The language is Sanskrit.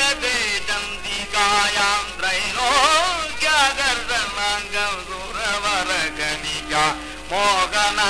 ीकायां दूरवरगणिका नागणीकागना